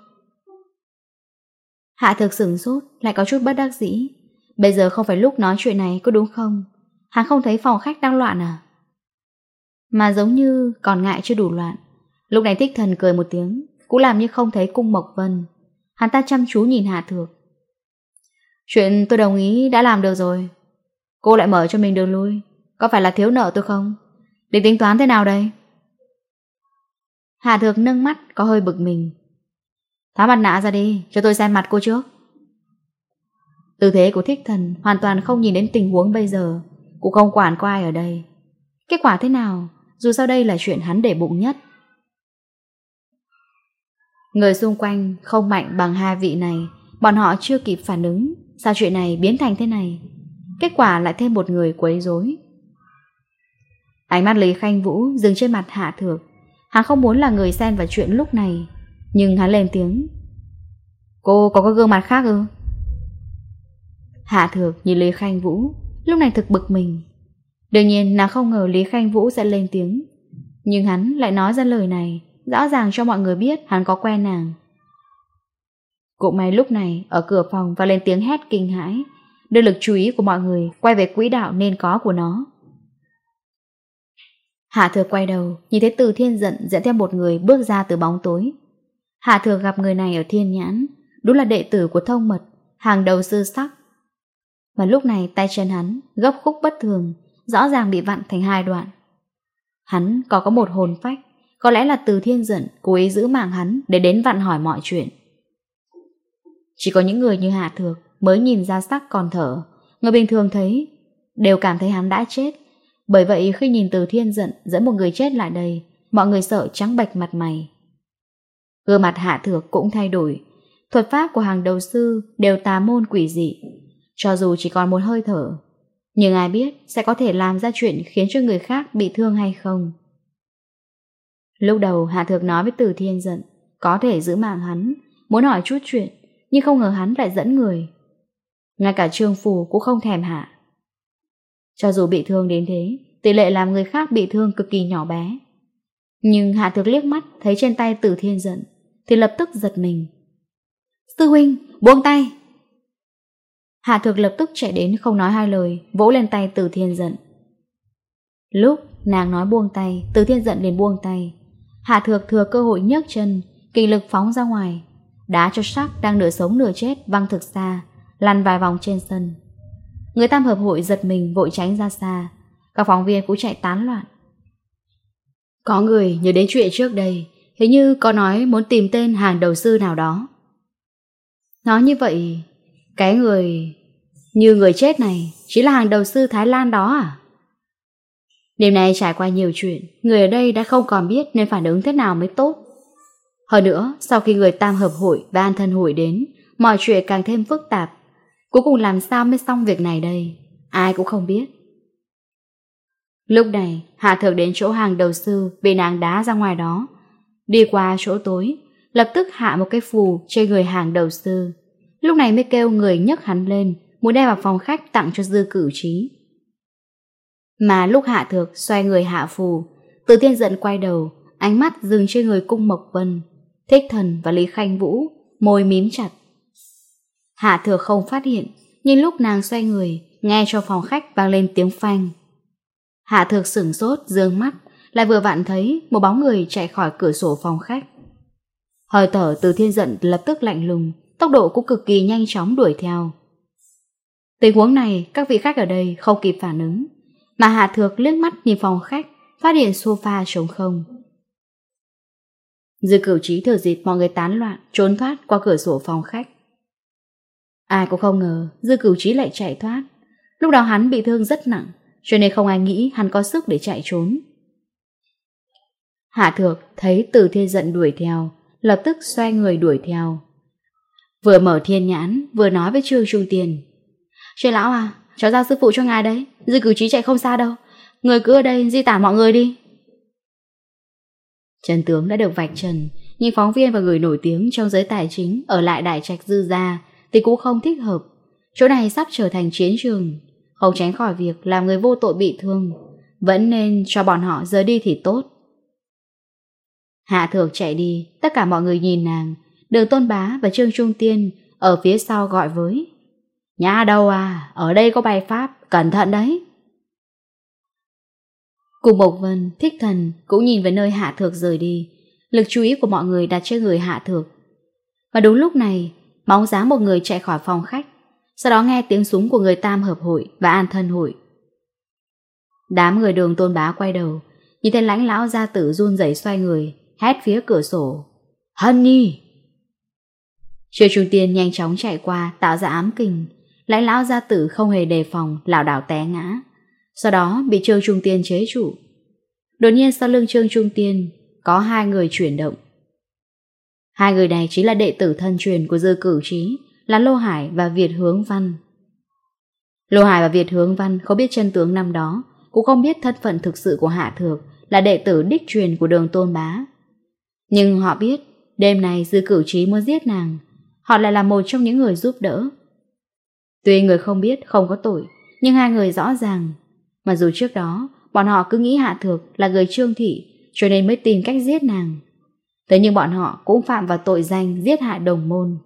Hạ Thược sửng sốt, Lại có chút bất đắc dĩ. Bây giờ không phải lúc nói chuyện này, có đúng không? Hắn không thấy phòng khách đang loạn à? Mà giống như còn ngại chưa đủ loạn. Lúc này thích thần cười một tiếng, Cũng làm như không thấy cung Mộc Vân. Hắn ta chăm chú nhìn Hạ Thược. Chuyện tôi đồng ý đã làm được rồi. Cô lại mở cho mình đường lui. Có phải là thiếu nợ tôi không? Định tính toán thế nào đây? Hà Thược nâng mắt, có hơi bực mình. Tháo mặt nạ ra đi, Cho tôi xem mặt cô trước. Tư thế của thích thần Hoàn toàn không nhìn đến tình huống bây giờ, Cũng không quản có ai ở đây. Kết quả thế nào? Dù sao đây là chuyện hắn để bụng nhất. Người xung quanh không mạnh bằng hai vị này, Bọn họ chưa kịp phản ứng. Sao chuyện này biến thành thế này? Kết quả lại thêm một người quấy rối. Ánh mắt Lý Khanh Vũ dừng trên mặt Hạ Thược. Hắn không muốn là người xen vào chuyện lúc này, Nhưng hắn lên tiếng. Cô có có gương mặt khác ư? Hạ Thược nhìn Lý Khanh Vũ, Lúc này thực bực mình. Đương nhiên, nàng không ngờ Lý Khanh Vũ sẽ lên tiếng. Nhưng hắn lại nói ra lời này, Rõ ràng cho mọi người biết hắn có quen nàng. Cũng may lúc này ở cửa phòng và lên tiếng hét kinh hãi, đưa lực chú ý của mọi người quay về quỹ đạo nên có của nó. Hạ thừa quay đầu, nhìn thấy từ thiên giận dẫn theo một người bước ra từ bóng tối. Hạ thừa gặp người này ở thiên nhãn, đúng là đệ tử của thông mật, hàng đầu sư sắc. Mà lúc này tay chân hắn, gấp khúc bất thường, rõ ràng bị vặn thành hai đoạn. Hắn có có một hồn phách, có lẽ là từ thiên giận cố ý giữ mạng hắn để đến vặn hỏi mọi chuyện. Chỉ có những người như hạ Thược mới nhìn ra sắc còn thở. Người bình thường thấy, đều cảm thấy hắn đã chết. Bởi vậy khi nhìn từ thiên giận dẫn một người chết lại đây, mọi người sợ trắng bạch mặt mày. Gương mặt Hạ Thược cũng thay đổi. Thuật pháp của hàng đầu sư đều tà môn quỷ dị. Cho dù chỉ còn một hơi thở, nhưng ai biết sẽ có thể làm ra chuyện khiến cho người khác bị thương hay không. Lúc đầu Hạ Thược nói với Từ Thiên giận, có thể giữ mạng hắn, muốn hỏi chút chuyện, nhưng không ngờ hắn lại dẫn người. Ngay cả trương phù cũng không thèm hạ. Cho dù bị thương đến thế, tỷ lệ làm người khác bị thương cực kỳ nhỏ bé. Nhưng hạ thực liếc mắt thấy trên tay tử thiên giận, thì lập tức giật mình. Sư huynh, buông tay! Hạ thực lập tức chạy đến không nói hai lời, vỗ lên tay tử thiên giận. Lúc nàng nói buông tay, tử thiên giận liền buông tay. Hạ thực thừa cơ hội nhấc chân, kỳ lực phóng ra ngoài, Đá cho sắc đang nửa sống nửa chết văng thực xa, lăn vài vòng trên sân. Người tam hợp hội giật mình vội tránh ra xa, các phóng viên cũng chạy tán loạn. Có người nhớ đến chuyện trước đây, hình như có nói muốn tìm tên hàng đầu sư nào đó. Nói như vậy, cái người như người chết này chỉ là hàng đầu sư Thái Lan đó à? điều này trải qua nhiều chuyện, người ở đây đã không còn biết nên phản ứng thế nào mới tốt. Hơn nữa, sau khi người tam hợp hội và an thân hội đến, mọi chuyện càng thêm phức tạp. Cuối cùng làm sao mới xong việc này đây? Ai cũng không biết. Lúc này, Hạ Thược đến chỗ hàng đầu sư bị nàng đá ra ngoài đó. Đi qua chỗ tối, lập tức hạ một cái phù trên người hàng đầu sư. Lúc này mới kêu người nhấc hắn lên, muốn đem vào phòng khách tặng cho dư cử trí. Mà lúc Hạ Thược xoay người hạ phù, từ thiên giận quay đầu, ánh mắt dừng trên người cung Mộc Vân. Thích Thần và Lý Khanh Vũ môi mím chặt. Hạ thừa không phát hiện, nhưng lúc nàng xoay người, nghe cho phòng khách vang lên tiếng phanh. Hạ thược sửng sốt, dương mắt, lại vừa vặn thấy một bóng người chạy khỏi cửa sổ phòng khách. Hơi thở từ thiên giận lập tức lạnh lùng, tốc độ cũng cực kỳ nhanh chóng đuổi theo. Tình huống này, các vị khách ở đây không kịp phản ứng, mà Hạ Thược liếc mắt nhìn phòng khách, phát hiện sofa trống không. Dư cửu trí thừa dịp mọi người tán loạn, Trốn thoát qua cửa sổ phòng khách. Ai cũng không ngờ Dư cửu trí lại chạy thoát. Lúc đó hắn bị thương rất nặng, Cho nên không ai nghĩ hắn có sức để chạy trốn. Hạ thược thấy từ thiên giận đuổi theo, Lập tức xoay người đuổi theo. Vừa mở thiên nhãn, Vừa nói với Trương Trung Tiền. Trời lão à Cháu giao sư phụ cho ngài đấy, Dư cửu trí chạy không xa đâu. Người cứ ở đây di tản mọi người đi. Trần tướng đã được vạch trần, nhưng phóng viên và người nổi tiếng trong giới tài chính ở lại đại trạch dư ra thì cũng không thích hợp. Chỗ này sắp trở thành chiến trường, không tránh khỏi việc làm người vô tội bị thương. Vẫn nên cho bọn họ rời đi thì tốt. Hạ thược chạy đi, tất cả mọi người nhìn nàng. Đường Tôn Bá và Trương Trung Tiên ở phía sau gọi với. Nhà đâu à, ở đây có bài pháp, cẩn thận đấy. Cùng Bộc Vân, Thích Thần cũng nhìn về nơi Hạ Thược rời đi, lực chú ý của mọi người đặt trên người Hạ Thược. Và đúng lúc này, bóng dáng một người chạy khỏi phòng khách, sau đó nghe tiếng súng của người Tam Hợp Hội và An Thân Hội. Đám người đường tôn bá quay đầu, nhìn thấy lãnh lão gia tử run rẩy xoay người, hét phía cửa sổ. Hân nhi! Triệu Trung Tiên nhanh chóng chạy qua tạo ra ám kinh, lãnh lão gia tử không hề đề phòng, lảo đảo té ngã sau đó bị Trương Trung Tiên chế chủ. Đột nhiên sau lưng Trương Trung Tiên có hai người chuyển động. Hai người này chính là đệ tử thân truyền của dư cử trí, là Lô Hải và Việt Hướng Văn. Lô Hải và Việt Hướng Văn không biết chân tướng năm đó, cũng không biết thân phận thực sự của Hạ Thược là đệ tử đích truyền của đường Tôn Bá. Nhưng họ biết, đêm nay dư cử trí muốn giết nàng, họ lại là một trong những người giúp đỡ. Tuy người không biết, không có tội, nhưng hai người rõ ràng mà dù trước đó, bọn họ cứ nghĩ Hạ Thược là người trương thị, cho nên mới tìm cách giết nàng. Thế nhưng bọn họ cũng phạm vào tội danh giết hại đồng môn.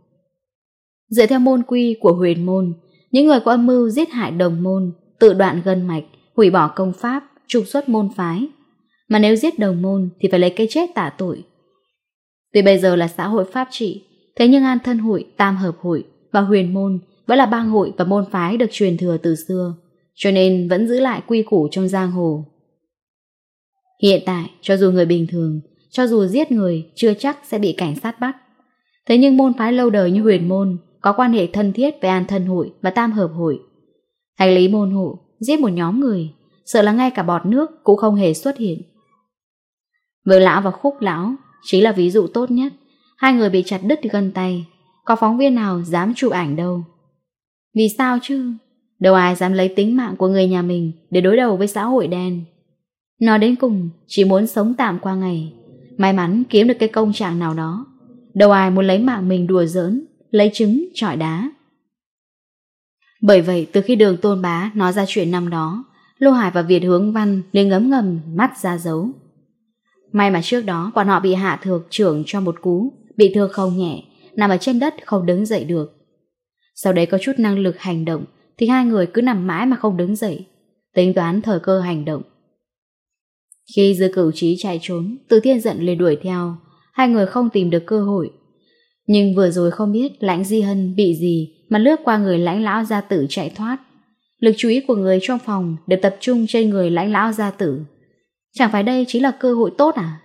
Dựa theo môn quy của huyền môn, những người có âm mưu giết hại đồng môn, tự đoạn gân mạch, hủy bỏ công pháp, trục xuất môn phái. Mà nếu giết đồng môn thì phải lấy cái chết tả tội. Tuy bây giờ là xã hội pháp trị, thế nhưng an thân hội, tam hợp hội và huyền môn vẫn là bang hội và môn phái được truyền thừa từ xưa cho nên vẫn giữ lại quy củ trong giang hồ. Hiện tại, cho dù người bình thường, cho dù giết người, chưa chắc sẽ bị cảnh sát bắt. Thế nhưng môn phái lâu đời như huyền môn, có quan hệ thân thiết với an thân hội và tam hợp hội. Hành lý môn hộ, giết một nhóm người, sợ là ngay cả bọt nước cũng không hề xuất hiện. Vương lão và khúc lão chính là ví dụ tốt nhất. Hai người bị chặt đứt gân tay, có phóng viên nào dám chụp ảnh đâu. Vì sao chứ? Đâu ai dám lấy tính mạng của người nhà mình để đối đầu với xã hội đen. Nó đến cùng chỉ muốn sống tạm qua ngày, may mắn kiếm được cái công trạng nào đó. Đâu ai muốn lấy mạng mình đùa giỡn, lấy trứng, trọi đá. Bởi vậy từ khi đường tôn bá nói ra chuyện năm đó, Lô Hải và Việt hướng văn lên ngấm ngầm mắt ra dấu. May mà trước đó bọn họ bị hạ thược trưởng cho một cú, bị thương không nhẹ, nằm ở trên đất không đứng dậy được. Sau đấy có chút năng lực hành động thì hai người cứ nằm mãi mà không đứng dậy, tính toán thời cơ hành động. Khi dư cửu trí chạy trốn, từ thiên giận liền đuổi theo, hai người không tìm được cơ hội. Nhưng vừa rồi không biết lãnh di hân bị gì mà lướt qua người lãnh lão gia tử chạy thoát. Lực chú ý của người trong phòng đều tập trung trên người lãnh lão gia tử. Chẳng phải đây chính là cơ hội tốt à?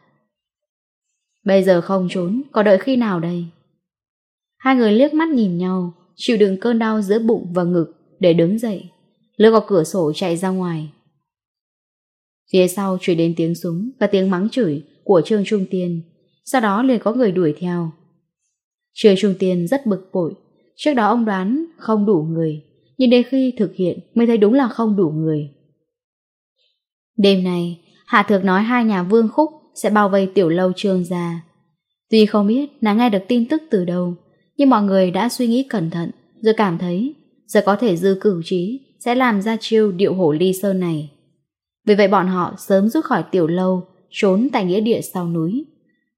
Bây giờ không trốn, có đợi khi nào đây? Hai người liếc mắt nhìn nhau, chịu đựng cơn đau giữa bụng và ngực, để đứng dậy, lướt qua cửa sổ chạy ra ngoài. Phía sau chuyển đến tiếng súng và tiếng mắng chửi của Trương Trung Tiên, sau đó liền có người đuổi theo. Trương Trung Tiên rất bực bội, trước đó ông đoán không đủ người, nhưng đến khi thực hiện mới thấy đúng là không đủ người. Đêm nay, Hạ Thược nói hai nhà Vương Khúc sẽ bao vây tiểu lâu Trương ra. Tuy không biết nàng nghe được tin tức từ đâu, nhưng mọi người đã suy nghĩ cẩn thận rồi cảm thấy giờ có thể dư cử trí, sẽ làm ra chiêu điệu hổ ly sơn này. Vì vậy bọn họ sớm rút khỏi tiểu lâu, trốn tại nghĩa địa sau núi.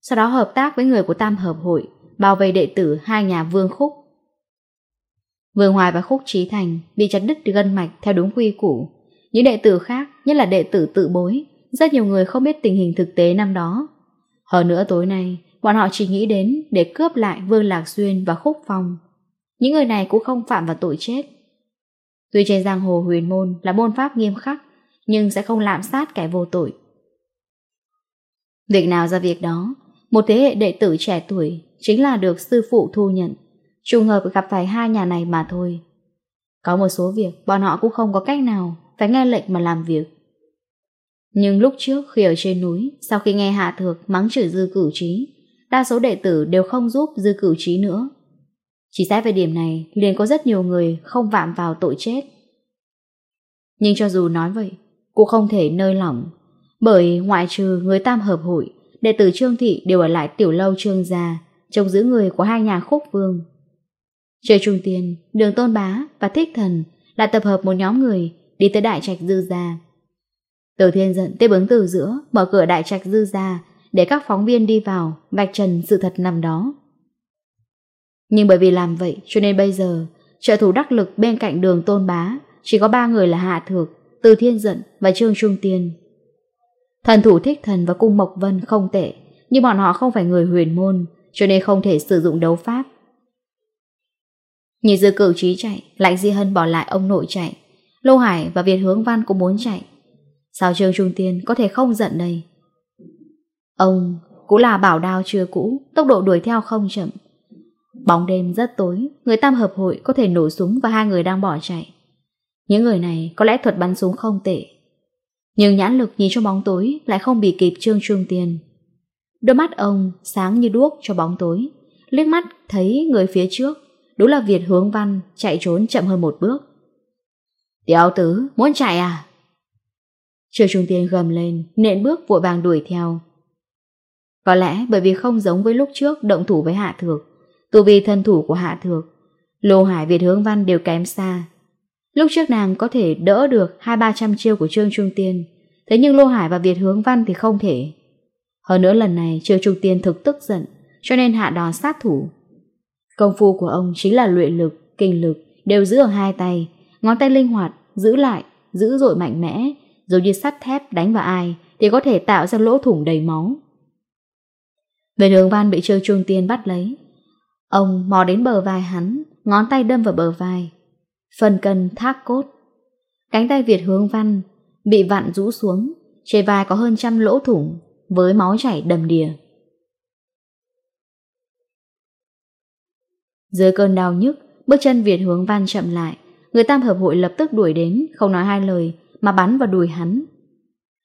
Sau đó hợp tác với người của Tam Hợp Hội, bảo vệ đệ tử hai nhà Vương Khúc. Vương Hoài và Khúc Trí Thành bị chặt đứt gân mạch theo đúng quy củ. Những đệ tử khác, nhất là đệ tử tự bối, rất nhiều người không biết tình hình thực tế năm đó. Hơn nữa tối nay, bọn họ chỉ nghĩ đến để cướp lại Vương Lạc Xuyên và Khúc Phong những người này cũng không phạm vào tội chết. Tuy trên giang hồ huyền môn là môn pháp nghiêm khắc, Nhưng sẽ không lạm sát kẻ vô tội. Việc nào ra việc đó, Một thế hệ đệ tử trẻ tuổi Chính là được sư phụ thu nhận, Trùng hợp gặp phải hai nhà này mà thôi. Có một số việc, Bọn họ cũng không có cách nào Phải nghe lệnh mà làm việc. Nhưng lúc trước khi ở trên núi, Sau khi nghe Hạ Thược mắng chửi dư cử trí, Đa số đệ tử đều không giúp dư cử trí nữa. Chỉ xét về điểm này, liền có rất nhiều người không vạm vào tội chết. Nhưng cho dù nói vậy, cũng không thể nơi lỏng, bởi ngoại trừ người tam hợp hội, đệ tử Trương Thị đều ở lại tiểu lâu Trương Gia, trông giữ người của hai nhà khúc vương. Trời Trung Tiên, Đường Tôn Bá và Thích Thần là tập hợp một nhóm người đi tới Đại Trạch Dư Gia. Từ Thiên giận tiếp ứng từ giữa, mở cửa Đại Trạch Dư Gia để các phóng viên đi vào, vạch trần sự thật nằm đó. Nhưng bởi vì làm vậy cho nên bây giờ trợ thủ đắc lực bên cạnh đường tôn bá chỉ có ba người là Hạ Thược, Từ Thiên Dận và Trương Trung Tiên. Thần thủ thích thần và cung Mộc Vân không tệ, nhưng bọn họ không phải người huyền môn, cho nên không thể sử dụng đấu pháp. Nhìn dư cử trí chạy, lạnh Di Hân bỏ lại ông nội chạy. Lô Hải và Việt Hướng Văn cũng muốn chạy. Sao Trương Trung Tiên có thể không giận đây? Ông cũng là bảo đao chưa cũ, tốc độ đuổi theo không chậm, Bóng đêm rất tối, người tam hợp hội có thể nổ súng và hai người đang bỏ chạy. Những người này có lẽ thuật bắn súng không tệ. Nhưng nhãn lực nhìn trong bóng tối lại không bị kịp Trương Trương tiền. Đôi mắt ông sáng như đuốc cho bóng tối, liếc mắt thấy người phía trước, đúng là Việt Hướng Văn chạy trốn chậm hơn một bước. Tiểu tứ, muốn chạy à? Trương Trung Tiên gầm lên, nện bước vội vàng đuổi theo. Có lẽ bởi vì không giống với lúc trước động thủ với Hạ Thược, Tu vi thân thủ của Hạ Thược, Lô Hải Việt Hướng Văn đều kém xa. Lúc trước nàng có thể đỡ được hai ba trăm chiêu của Trương Trung Tiên, thế nhưng Lô Hải và Việt Hướng Văn thì không thể. Hơn nữa lần này Trương Trung Tiên thực tức giận, cho nên hạ đòn sát thủ. Công phu của ông chính là luyện lực, kinh lực, đều giữ ở hai tay, ngón tay linh hoạt, giữ lại, giữ dội mạnh mẽ, giống như sắt thép đánh vào ai thì có thể tạo ra lỗ thủng đầy máu. Về đường văn bị Trương Trung Tiên bắt lấy, Ông mò đến bờ vai hắn, ngón tay đâm vào bờ vai. Phần cần thác cốt. Cánh tay Việt hướng văn, bị vặn rũ xuống, trên vai có hơn trăm lỗ thủng, với máu chảy đầm đìa. Dưới cơn đau nhức, bước chân Việt hướng văn chậm lại, người tam hợp hội lập tức đuổi đến, không nói hai lời, mà bắn vào đùi hắn.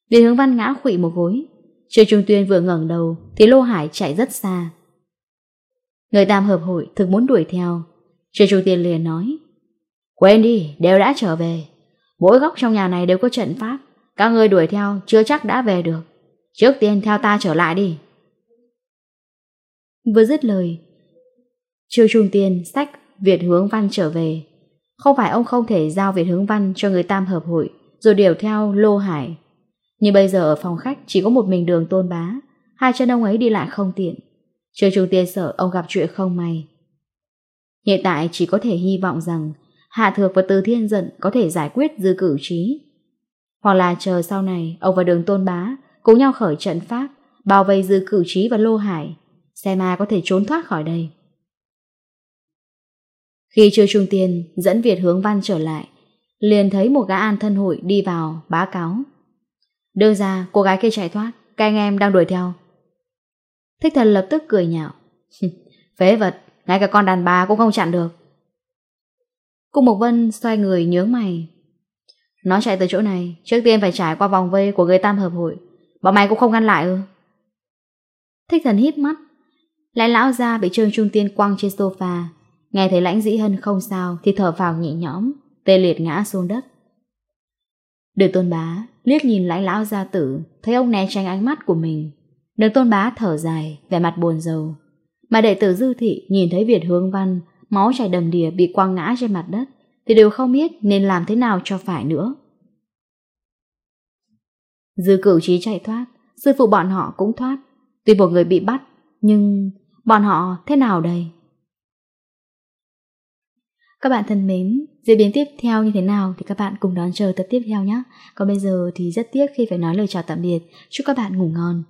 Việt hướng văn ngã khụy một gối. trời Trung Tuyên vừa ngẩng đầu, thì Lô Hải chạy rất xa. Người tam hợp hội thực muốn đuổi theo. Trừ trung tiên liền nói Quên đi, đều đã trở về. Mỗi góc trong nhà này đều có trận pháp. Các người đuổi theo chưa chắc đã về được. Trước tiên theo ta trở lại đi. Vừa dứt lời Trừ trung tiên sách Việt hướng văn trở về. Không phải ông không thể giao Việt hướng văn cho người tam hợp hội Rồi điều theo Lô Hải. Nhưng bây giờ ở phòng khách chỉ có một mình đường tôn bá Hai chân ông ấy đi lại không tiện. Trương Trung Tiên sợ ông gặp chuyện không may. Hiện tại chỉ có thể hy vọng rằng Hạ Thược và Từ Thiên Dận có thể giải quyết dư cử trí. Hoặc là chờ sau này ông và đường Tôn Bá cùng nhau khởi trận pháp bao vây dư cử trí và Lô Hải xem ma có thể trốn thoát khỏi đây. Khi Trương Trung Tiên dẫn Việt hướng văn trở lại liền thấy một gã an thân hội đi vào báo cáo. Đưa ra cô gái kia chạy thoát, các anh em đang đuổi theo. Thích thần lập tức cười nhạo. Phế vật, ngay cả con đàn bà cũng không chặn được. Cung Mộc Vân xoay người nhướng mày. Nó chạy từ chỗ này, trước tiên phải trải qua vòng vây của người tam hợp hội. Bọn mày cũng không ngăn lại ư. Thích thần hít mắt. Lại lão ra bị Trương Trung Tiên quăng trên sofa. Nghe thấy lãnh dĩ hân không sao thì thở vào nhị nhõm, tê liệt ngã xuống đất. Được tôn bá, liếc nhìn lãnh lão gia tử, thấy ông né tránh ánh mắt của mình, đường tôn bá thở dài, vẻ mặt buồn rầu. Mà đệ tử dư thị nhìn thấy Việt hương Văn, máu chảy đầm đìa bị quăng ngã trên mặt đất, thì đều không biết nên làm thế nào cho phải nữa. Dư cửu trí chạy thoát, sư phụ bọn họ cũng thoát. Tuy một người bị bắt, nhưng bọn họ thế nào đây? Các bạn thân mến, diễn biến tiếp theo như thế nào thì các bạn cùng đón chờ tập tiếp theo nhé. Còn bây giờ thì rất tiếc khi phải nói lời chào tạm biệt. Chúc các bạn ngủ ngon.